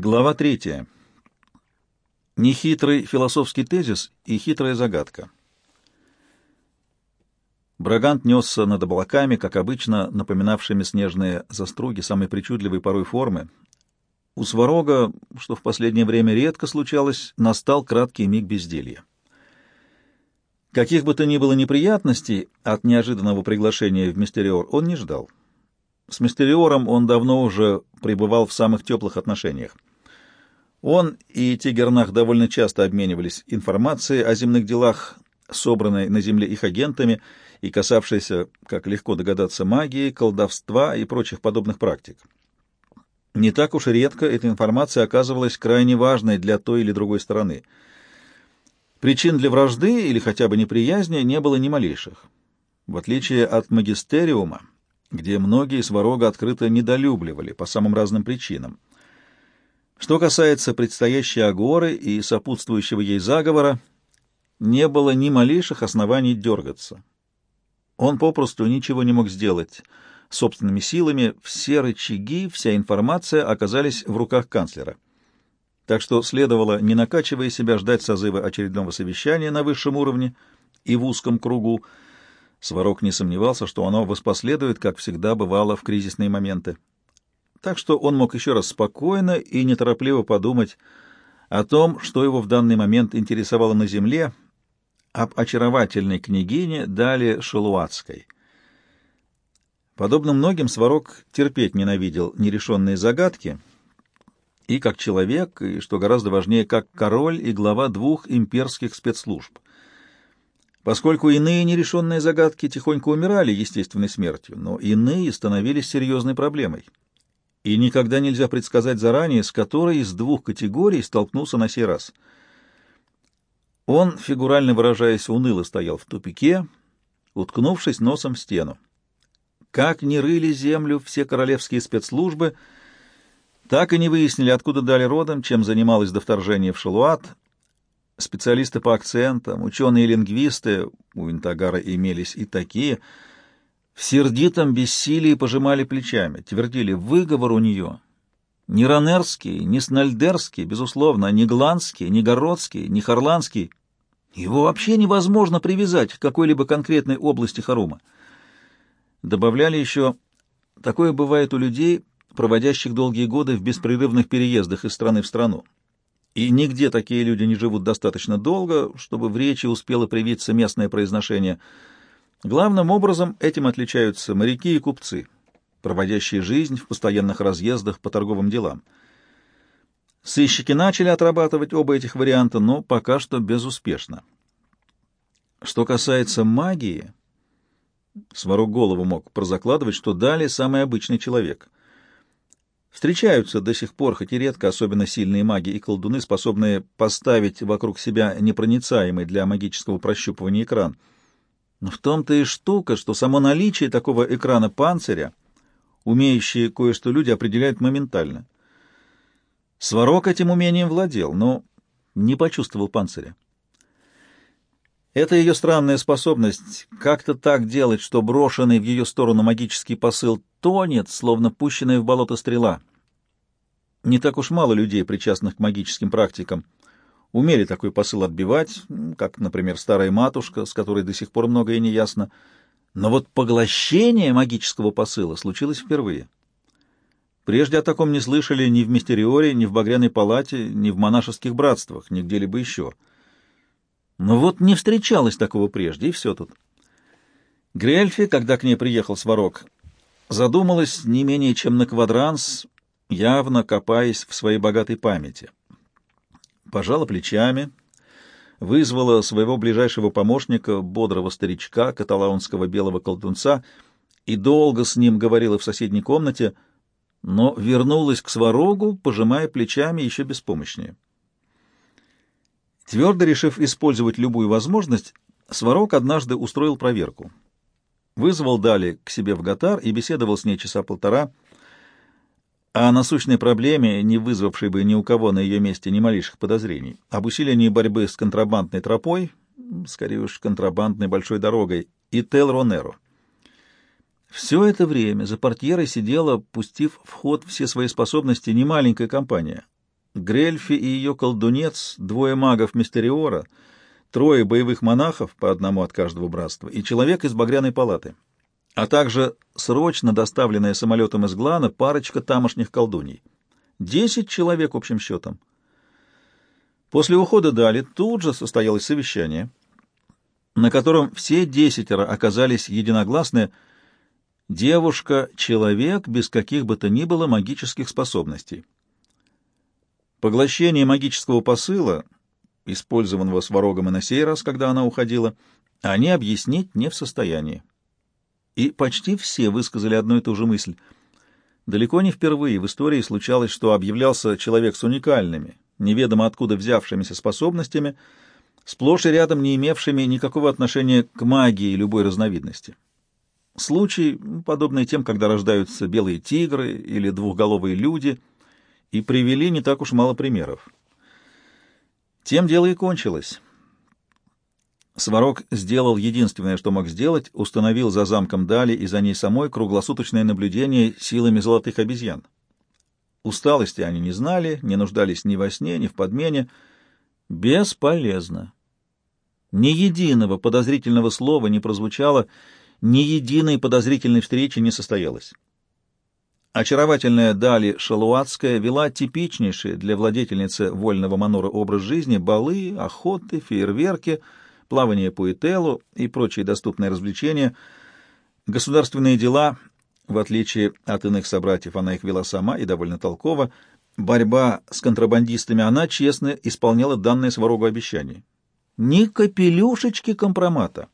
Глава третья. Нехитрый философский тезис и хитрая загадка. Брагант несся над облаками, как обычно, напоминавшими снежные заструги самой причудливой порой формы. У Сварога, что в последнее время редко случалось, настал краткий миг безделья. Каких бы то ни было неприятностей от неожиданного приглашения в Мистериор он не ждал. С Мистериором он давно уже пребывал в самых теплых отношениях. Он и Тигернах довольно часто обменивались информацией о земных делах, собранной на Земле их агентами и касавшейся, как легко догадаться, магии, колдовства и прочих подобных практик. Не так уж редко эта информация оказывалась крайне важной для той или другой стороны. Причин для вражды или хотя бы неприязни не было ни малейших. В отличие от магистериума, где многие Сварога открыто недолюбливали по самым разным причинам. Что касается предстоящей агоры и сопутствующего ей заговора, не было ни малейших оснований дергаться. Он попросту ничего не мог сделать. Собственными силами все рычаги, вся информация оказались в руках канцлера. Так что следовало, не накачивая себя, ждать созыва очередного совещания на высшем уровне и в узком кругу. Сварог не сомневался, что оно воспоследует, как всегда бывало в кризисные моменты так что он мог еще раз спокойно и неторопливо подумать о том, что его в данный момент интересовало на земле, об очаровательной княгине Дали Шалуатской. Подобно многим, Сварог терпеть ненавидел нерешенные загадки, и как человек, и, что гораздо важнее, как король и глава двух имперских спецслужб. Поскольку иные нерешенные загадки тихонько умирали естественной смертью, но иные становились серьезной проблемой — и никогда нельзя предсказать заранее, с которой из двух категорий столкнулся на сей раз. Он, фигурально выражаясь, уныло стоял в тупике, уткнувшись носом в стену. Как не рыли землю все королевские спецслужбы, так и не выяснили, откуда дали родом, чем занималась до вторжения в Шалуат. Специалисты по акцентам, ученые-лингвисты, у Интагара имелись и такие — в сердитом бессилии пожимали плечами, твердили «выговор у нее». Ни Ранерский, ни Снальдерский, безусловно, ни Гланский, ни Городский, ни Харландский. Его вообще невозможно привязать к какой-либо конкретной области Харума. Добавляли еще, такое бывает у людей, проводящих долгие годы в беспрерывных переездах из страны в страну. И нигде такие люди не живут достаточно долго, чтобы в речи успело привиться местное произношение – Главным образом этим отличаются моряки и купцы, проводящие жизнь в постоянных разъездах по торговым делам. Сыщики начали отрабатывать оба этих варианта, но пока что безуспешно. Что касается магии, Сварог голову мог прозакладывать, что Дали самый обычный человек. Встречаются до сих пор, хоть и редко, особенно сильные маги и колдуны, способные поставить вокруг себя непроницаемый для магического прощупывания экран — но в том-то и штука, что само наличие такого экрана панциря, умеющие кое-что люди определяют моментально. Сварог этим умением владел, но не почувствовал панциря. Это ее странная способность как-то так делать, что брошенный в ее сторону магический посыл тонет, словно пущенная в болото стрела. Не так уж мало людей, причастных к магическим практикам, умели такой посыл отбивать, как, например, старая матушка, с которой до сих пор многое не ясно. Но вот поглощение магического посыла случилось впервые. Прежде о таком не слышали ни в Мистериоре, ни в Багряной палате, ни в монашеских братствах, ни где-либо еще. Но вот не встречалось такого прежде, и все тут. Грельфи, когда к ней приехал Сварог, задумалась не менее чем на квадранс, явно копаясь в своей богатой памяти пожала плечами, вызвала своего ближайшего помощника, бодрого старичка, каталаунского белого колдунца, и долго с ним говорила в соседней комнате, но вернулась к сварогу, пожимая плечами еще беспомощнее. Твердо решив использовать любую возможность, Сварог однажды устроил проверку. Вызвал Дали к себе в Гатар и беседовал с ней часа полтора — о насущной проблеме, не вызвавшей бы ни у кого на ее месте ни малейших подозрений, об усилении борьбы с контрабандной тропой, скорее уж контрабандной большой дорогой, и Тел-Ронеро. Все это время за портьерой сидела, пустив в ход все свои способности, немаленькая компания. Грельфи и ее колдунец, двое магов Мистериора, трое боевых монахов, по одному от каждого братства, и человек из Багряной палаты, а также срочно доставленная самолетом из Глана парочка тамошних колдуней. Десять человек общим счетом. После ухода Дали тут же состоялось совещание, на котором все десятеро оказались единогласны «девушка — человек без каких бы то ни было магических способностей». Поглощение магического посыла, использованного сварогом и на сей раз, когда она уходила, они объяснить не в состоянии. И почти все высказали одну и ту же мысль. Далеко не впервые в истории случалось, что объявлялся человек с уникальными, неведомо откуда взявшимися способностями, сплошь и рядом не имевшими никакого отношения к магии любой разновидности. Случай, подобный тем, когда рождаются белые тигры или двухголовые люди — и привели не так уж мало примеров. Тем дело и кончилось. Сварог сделал единственное, что мог сделать, установил за замком Дали и за ней самой круглосуточное наблюдение силами золотых обезьян. Усталости они не знали, не нуждались ни во сне, ни в подмене. Бесполезно. Ни единого подозрительного слова не прозвучало, ни единой подозрительной встречи не состоялось. Очаровательная Дали Шалуатская вела типичнейший для владетельницы вольного манора образ жизни балы, охоты, фейерверки, плавание по Ителу и прочие доступные развлечения. Государственные дела, в отличие от иных собратьев, она их вела сама и довольно толково. Борьба с контрабандистами она честно исполняла данное Сварогу обещание. Ни капелюшечки компромата.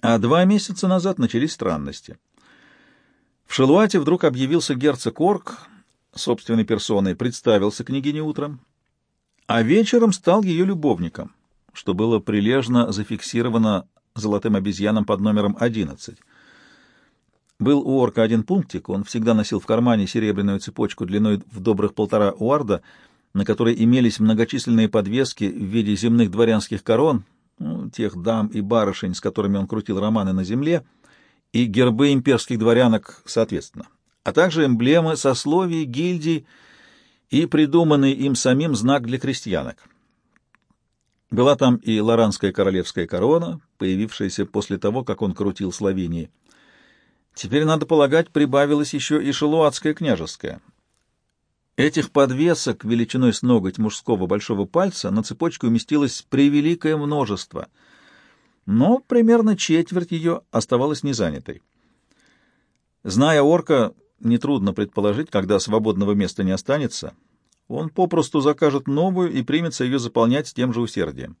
А два месяца назад начались странности. В Шелуате вдруг объявился герцог Орк собственной персоной, представился княгине утром, а вечером стал ее любовником, что было прилежно зафиксировано золотым обезьяном под номером 11. Был у Орка один пунктик, он всегда носил в кармане серебряную цепочку длиной в добрых полтора уарда, на которой имелись многочисленные подвески в виде земных дворянских корон, ну, тех дам и барышень, с которыми он крутил романы на земле — и гербы имперских дворянок соответственно, а также эмблемы сословий, гильдий и придуманный им самим знак для крестьянок. Была там и лоранская королевская корона, появившаяся после того, как он крутил Словении. Теперь, надо полагать, прибавилась еще и шелуатская княжеская. Этих подвесок величиной с ноготь мужского большого пальца на цепочку уместилось превеликое множество — но примерно четверть ее оставалась незанятой. Зная орка, нетрудно предположить, когда свободного места не останется, он попросту закажет новую и примется ее заполнять тем же усердием.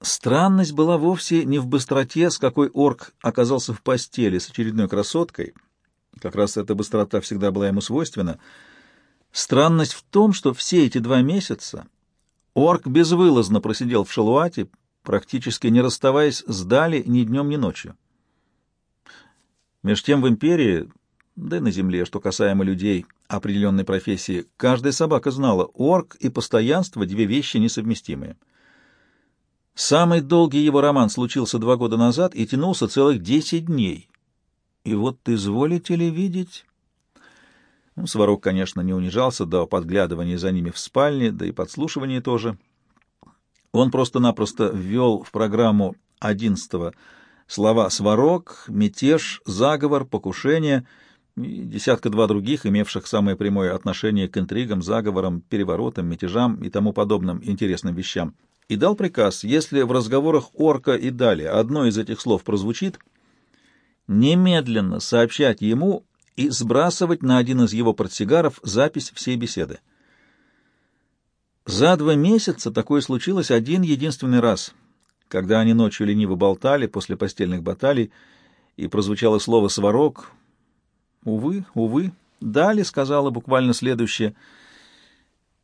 Странность была вовсе не в быстроте, с какой орк оказался в постели с очередной красоткой, как раз эта быстрота всегда была ему свойственна. Странность в том, что все эти два месяца орк безвылазно просидел в шалуате, практически не расставаясь с Дали ни днем, ни ночью. Меж тем в империи, да и на земле, что касаемо людей определенной профессии, каждая собака знала, орк и постоянство — две вещи несовместимые. Самый долгий его роман случился два года назад и тянулся целых десять дней. И вот изволите ли видеть... Ну, Сварог, конечно, не унижался до подглядывания за ними в спальне, да и подслушивания тоже — он просто-напросто ввел в программу одиннадцатого слова «сварог», «мятеж», «заговор», «покушение» и десятка-два других, имевших самое прямое отношение к интригам, заговорам, переворотам, мятежам и тому подобным интересным вещам, и дал приказ, если в разговорах орка и далее одно из этих слов прозвучит, немедленно сообщать ему и сбрасывать на один из его портсигаров запись всей беседы. За два месяца такое случилось один единственный раз, когда они ночью лениво болтали после постельных баталий, и прозвучало слово «сварог». Увы, увы, Дали сказала буквально следующее.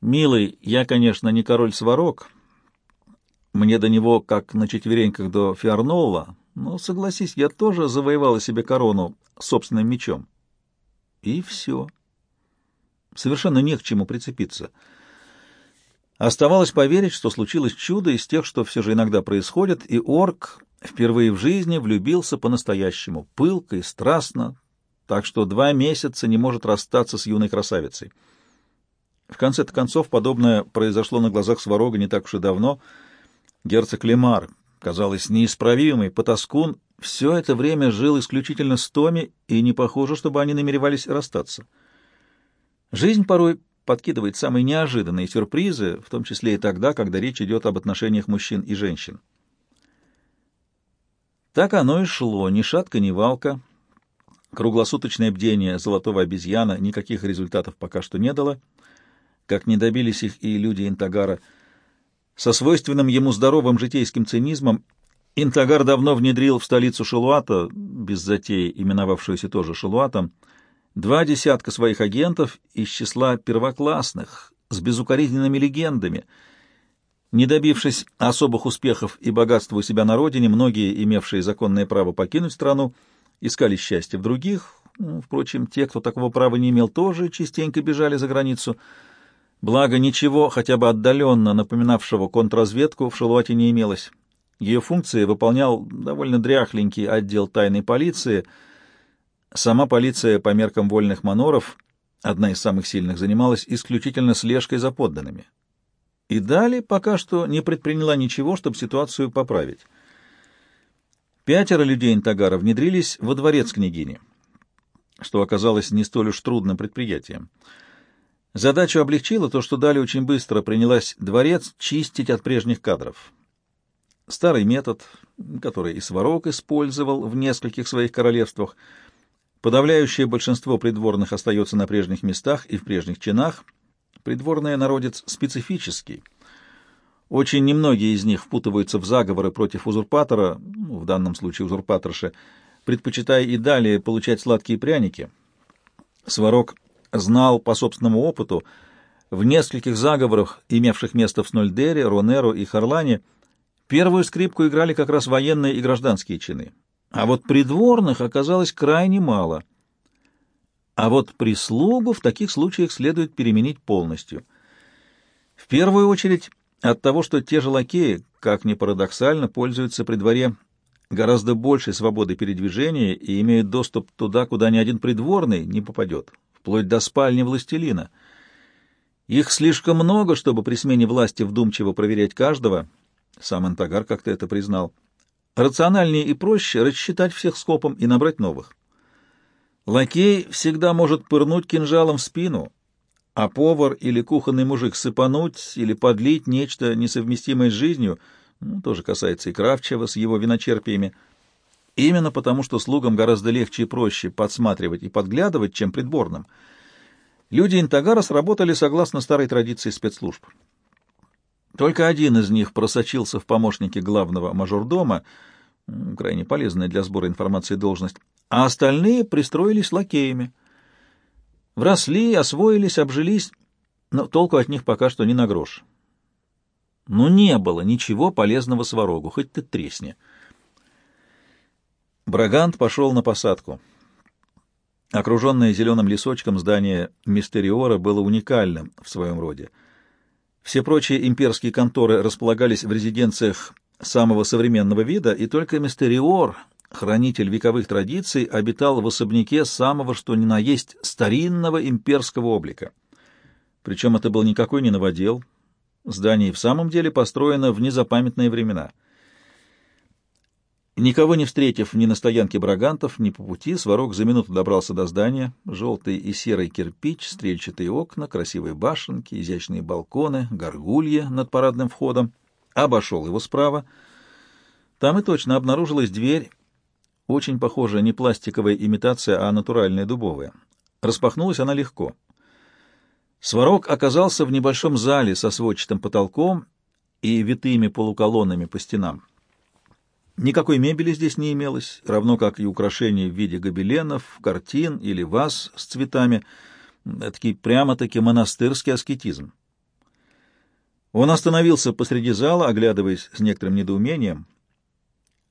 «Милый, я, конечно, не король-сварог. Мне до него, как на четвереньках до Фиарнолла, но, согласись, я тоже завоевала себе корону собственным мечом». И все. Совершенно не к чему прицепиться. Оставалось поверить, что случилось чудо из тех, что все же иногда происходит, и орк впервые в жизни влюбился по-настоящему, пылко и страстно, так что два месяца не может расстаться с юной красавицей. В конце-то концов, подобное произошло на глазах Сварога не так уж и давно. Герцог Лемар, казалось, неисправимый потаскун, все это время жил исключительно с Томи, и не похоже, чтобы они намеревались расстаться. Жизнь порой подкидывает самые неожиданные сюрпризы, в том числе и тогда, когда речь идет об отношениях мужчин и женщин. Так оно и шло, ни шатка, ни валка. Круглосуточное бдение золотого обезьяна никаких результатов пока что не дало, как не добились их и люди Интагара. Со свойственным ему здоровым житейским цинизмом Интагар давно внедрил в столицу Шелуата, без затеи именовавшуюся тоже Шелуатом, два десятка своих агентов из числа первоклассных, с безукоризненными легендами. Не добившись особых успехов и богатства у себя на родине, многие, имевшие законное право покинуть страну, искали счастье в других. Ну, впрочем, те, кто такого права не имел, тоже частенько бежали за границу. Благо, ничего, хотя бы отдаленно напоминавшего контрразведку, в Шелуате не имелось. Ее функции выполнял довольно дряхленький отдел тайной полиции. Сама полиция по меркам вольных маноров, одна из самых сильных, занималась исключительно слежкой за подданными. И далее пока что не предприняла ничего, чтобы ситуацию поправить. Пятеро людей Интагара внедрились во дворец княгини, что оказалось не столь уж трудным предприятием. Задачу облегчило то, что Дали очень быстро принялась дворец чистить от прежних кадров. Старый метод, который и Сварог использовал в нескольких своих королевствах, подавляющее большинство придворных остается на прежних местах и в прежних чинах. Придворный народец специфический — очень немногие из них впутываются в заговоры против узурпатора, ну, в данном случае узурпаторши, предпочитая и далее получать сладкие пряники. Сварог знал по собственному опыту, в нескольких заговорах, имевших место в Снольдере, Ронеро и Харлане, первую скрипку играли как раз военные и гражданские чины. А вот придворных оказалось крайне мало. А вот прислугу в таких случаях следует переменить полностью. В первую очередь от того, что те же лакеи, как ни парадоксально, пользуются при дворе гораздо большей свободой передвижения и имеют доступ туда, куда ни один придворный не попадет, вплоть до спальни властелина. Их слишком много, чтобы при смене власти вдумчиво проверять каждого, сам Антагар как-то это признал. Рациональнее и проще рассчитать всех скопом и набрать новых. Лакей всегда может пырнуть кинжалом в спину, а повар или кухонный мужик сыпануть или подлить нечто несовместимое с жизнью, ну, тоже касается и Кравчева с его виночерпиями, именно потому, что слугам гораздо легче и проще подсматривать и подглядывать, чем придворным. Люди Интагара сработали согласно старой традиции спецслужб. Только один из них просочился в помощники главного мажордома, крайне полезная для сбора информации должность, а остальные пристроились лакеями — Вросли, освоились, обжились, но толку от них пока что ни на грош. Но не было ничего полезного сварогу, хоть ты тресни. Брагант пошел на посадку. Окруженное зеленым лесочком здание Мистериора было уникальным в своем роде. Все прочие имперские конторы располагались в резиденциях самого современного вида, и только Мистериор хранитель вековых традиций, обитал в особняке самого что ни на есть старинного имперского облика. Причем это был никакой не новодел. Здание в самом деле построено в незапамятные времена. Никого не встретив ни на стоянке брагантов, ни по пути, Сварог за минуту добрался до здания. Желтый и серый кирпич, стрельчатые окна, красивые башенки, изящные балконы, горгулья над парадным входом. Обошел его справа. Там и точно обнаружилась дверь очень похожая не пластиковая имитация, а натуральная дубовая. Распахнулась она легко. Сварог оказался в небольшом зале со сводчатым потолком и витыми полуколоннами по стенам. Никакой мебели здесь не имелось, равно как и украшений в виде гобеленов, картин или ваз с цветами. Такий прямо-таки монастырский аскетизм. Он остановился посреди зала, оглядываясь с некоторым недоумением —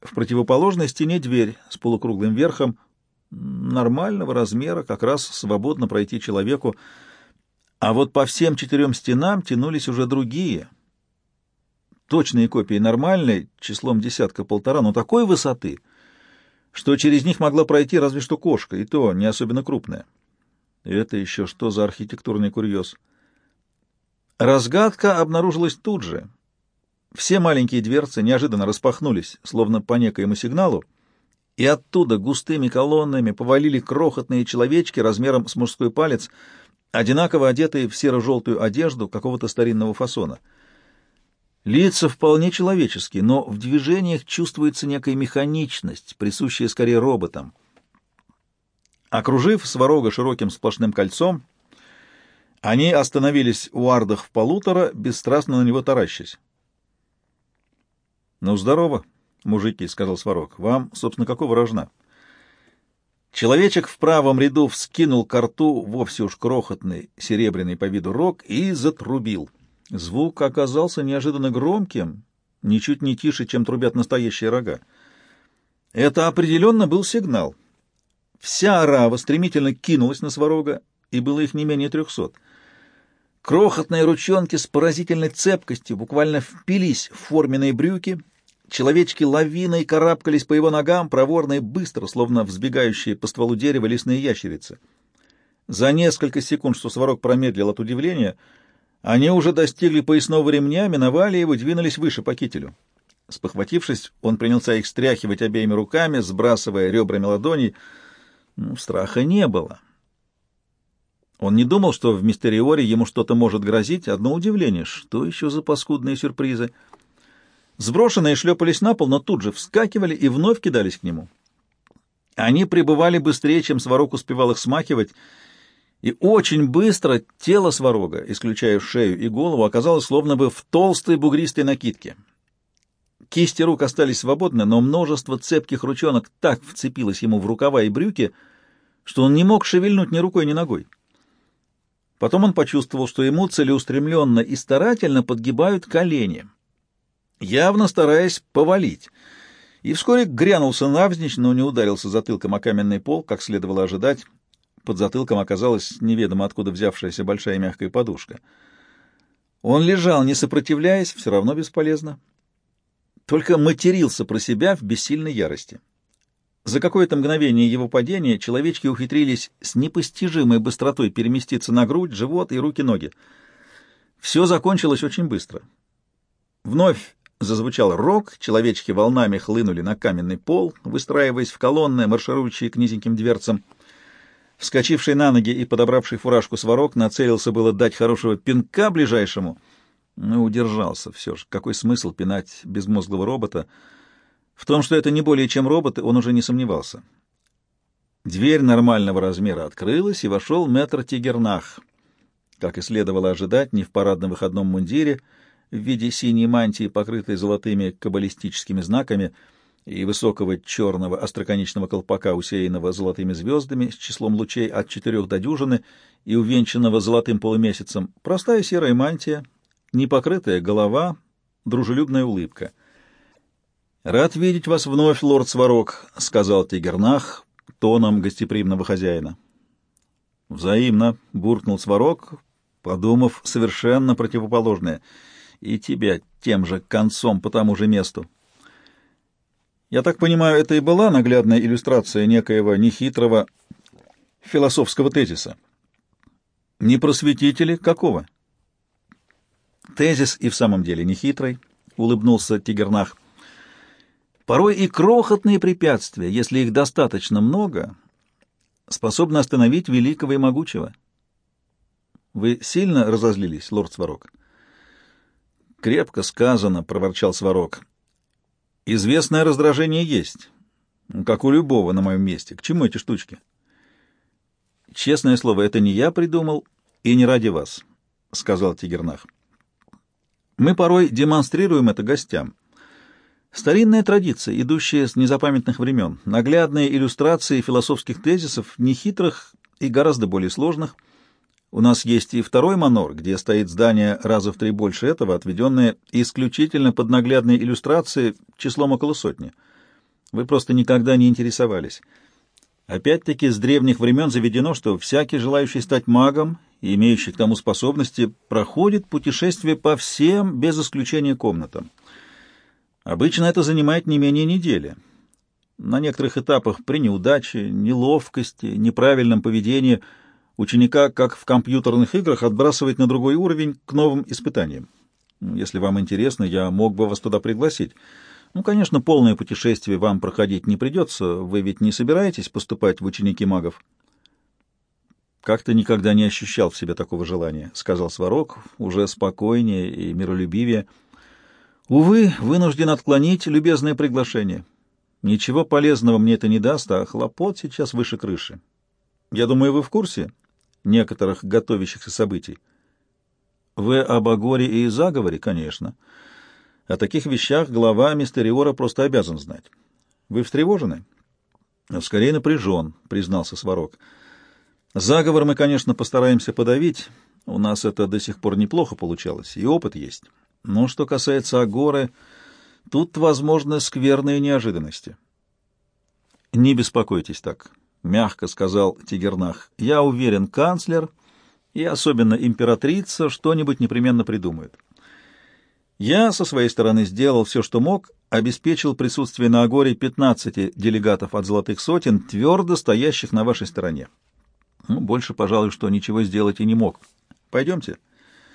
в противоположной стене дверь с полукруглым верхом, нормального размера, как раз свободно пройти человеку, а вот по всем четырем стенам тянулись уже другие, точные копии нормальной, числом десятка-полтора, но такой высоты, что через них могла пройти разве что кошка, и то не особенно крупная. Это еще что за архитектурный курьез? Разгадка обнаружилась тут же. Все маленькие дверцы неожиданно распахнулись, словно по некоему сигналу, и оттуда густыми колоннами повалили крохотные человечки размером с мужской палец, одинаково одетые в серо-желтую одежду какого-то старинного фасона. Лица вполне человеческие, но в движениях чувствуется некая механичность, присущая скорее роботам. Окружив сварога широким сплошным кольцом, они остановились у ардах в полутора, бесстрастно на него таращась. — Ну, здорово, мужики, — сказал Сварог. — Вам, собственно, какого рожна? Человечек в правом ряду вскинул к рту вовсе уж крохотный, серебряный по виду рог и затрубил. Звук оказался неожиданно громким, ничуть не тише, чем трубят настоящие рога. Это определенно был сигнал. Вся орава стремительно кинулась на Сварога, и было их не менее трехсот. Крохотные ручонки с поразительной цепкостью буквально впились в форменные брюки — Человечки лавиной карабкались по его ногам, проворно и быстро, словно взбегающие по стволу дерева лесные ящерицы. За несколько секунд, что Сварог промедлил от удивления, они уже достигли поясного ремня, миновали его, двинулись выше по кителю. Спохватившись, он принялся их стряхивать обеими руками, сбрасывая ребрами ладоней. Ну, страха не было. Он не думал, что в Мистериоре ему что-то может грозить. Одно удивление, что еще за паскудные сюрпризы — Сброшенные шлепались на пол, но тут же вскакивали и вновь кидались к нему. Они пребывали быстрее, чем сварог успевал их смахивать, и очень быстро тело сварога, исключая шею и голову, оказалось словно бы в толстой бугристой накидке. Кисти рук остались свободны, но множество цепких ручонок так вцепилось ему в рукава и брюки, что он не мог шевельнуть ни рукой, ни ногой. Потом он почувствовал, что ему целеустремленно и старательно подгибают колени — явно стараясь повалить, и вскоре грянулся навзничь, но не ударился затылком о каменный пол, как следовало ожидать. Под затылком оказалась неведомо откуда взявшаяся большая мягкая подушка. Он лежал, не сопротивляясь, все равно бесполезно. Только матерился про себя в бессильной ярости. За какое-то мгновение его падения человечки ухитрились с непостижимой быстротой переместиться на грудь, живот и руки-ноги. Все закончилось очень быстро. Вновь Зазвучал рог, человечки волнами хлынули на каменный пол, выстраиваясь в колонны, марширующие к низеньким дверцам. Вскочивший на ноги и подобравший фуражку сварок нацелился было дать хорошего пинка ближайшему, но удержался все же. Какой смысл пинать безмозглого робота? В том, что это не более чем роботы, он уже не сомневался. Дверь нормального размера открылась, и вошел мэтр Тигернах. Как и следовало ожидать, не в парадном выходном мундире — в виде синей мантии, покрытой золотыми каббалистическими знаками, и высокого черного остроконечного колпака, усеянного золотыми звездами с числом лучей от четырех до дюжины и увенчанного золотым полумесяцем, простая серая мантия, непокрытая голова, дружелюбная улыбка. «Рад видеть вас вновь, лорд Сварог», — сказал Тигернах тоном гостеприимного хозяина. «Взаимно», — буркнул Сварог, подумав совершенно противоположное — и тебя тем же концом по тому же месту. Я так понимаю, это и была наглядная иллюстрация некоего нехитрого философского тезиса. Не просветители какого? Тезис и в самом деле нехитрый, улыбнулся Тигернах. Порой и крохотные препятствия, если их достаточно много, способны остановить великого и могучего. Вы сильно разозлились, лорд Сварог? — Крепко сказано, проворчал Сварог. Известное раздражение есть, как у любого на моем месте. К чему эти штучки? Честное слово, это не я придумал и не ради вас, сказал Тигернах. Мы порой демонстрируем это гостям. Старинная традиция, идущая с незапамятных времен, наглядные иллюстрации философских тезисов, нехитрых и гораздо более сложных — у нас есть и второй манор, где стоит здание раза в три больше этого, отведенное исключительно под наглядные иллюстрации числом около сотни. Вы просто никогда не интересовались. Опять-таки, с древних времен заведено, что всякий, желающий стать магом и имеющий к тому способности, проходит путешествие по всем, без исключения, комнатам. Обычно это занимает не менее недели. На некоторых этапах при неудаче, неловкости, неправильном поведении – Ученика, как в компьютерных играх, отбрасывать на другой уровень к новым испытаниям. Если вам интересно, я мог бы вас туда пригласить. Ну, конечно, полное путешествие вам проходить не придется, вы ведь не собираетесь поступать в ученики магов. «Как-то никогда не ощущал в себе такого желания», — сказал Сварог, уже спокойнее и миролюбивее. «Увы, вынужден отклонить любезное приглашение. Ничего полезного мне это не даст, а хлопот сейчас выше крыши. Я думаю, вы в курсе некоторых готовящихся событий?» «Вы об Агоре и заговоре, конечно. О таких вещах глава Мистериора просто обязан знать. Вы встревожены?» «Скорее напряжен», — признался. «Сварог». Заговор мы, конечно, постараемся подавить. У нас это до сих пор неплохо получалось, и опыт есть. Но что касается Агоры, тут возможны скверные неожиданности. «Не беспокойтесь так», — мягко сказал Тигернах. «Я уверен, канцлер и особенно императрица что-нибудь непременно придумают. Я со своей стороны сделал все, что мог, обеспечил присутствие на Агоре 15 делегатов от Золотых Сотен, твердо стоящих на вашей стороне. Ну, больше, пожалуй, что ничего сделать и не мог. Пойдемте.